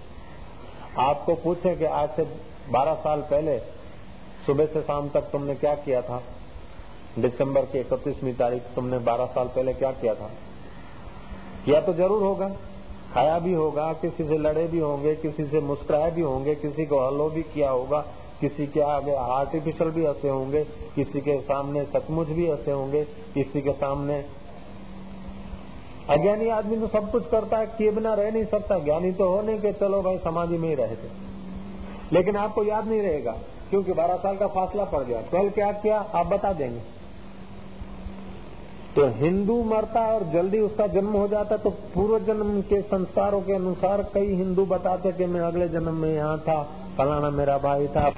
आपको पूछे कि आज से बारह साल पहले सुबह से शाम तक तुमने क्या किया था? दिसंबर की इकतीसवीं तारीख तुमने बारह साल पहले क्या किया था? किया तो ज़रूर होगा। खाया भी होगा, किसी से लड़े भी होंगे, किसी से मुस्कुराए भी होंगे, किसी को हलो भी किया होगा, किसी के आगे आर्टिफिशियल भी हंसे होंगे, किसी के सामने सचमुच भी हंसे होंगे, किसी के सामने अज्ञानी आदमी तो सब कुछ करता है, किए बिना रह नहीं सकता। ज्ञानी तो हो नहीं कि चलो भाई समाज में ही रहते लेकिन आपको याद नहीं रहेगा, क्योंकि बारह साल का फासला पड़ गया। कल क्या किया? आप बता देंगे। तो हिंदू मरता और जल्दी उसका जन्म हो जाता तो पूर्व जन्म के संस्कारों के अनुसार कई हिंदू बताते कि मैं अगले जन्म में यहाँ था, फलाना मेरा भाई था।